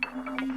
な。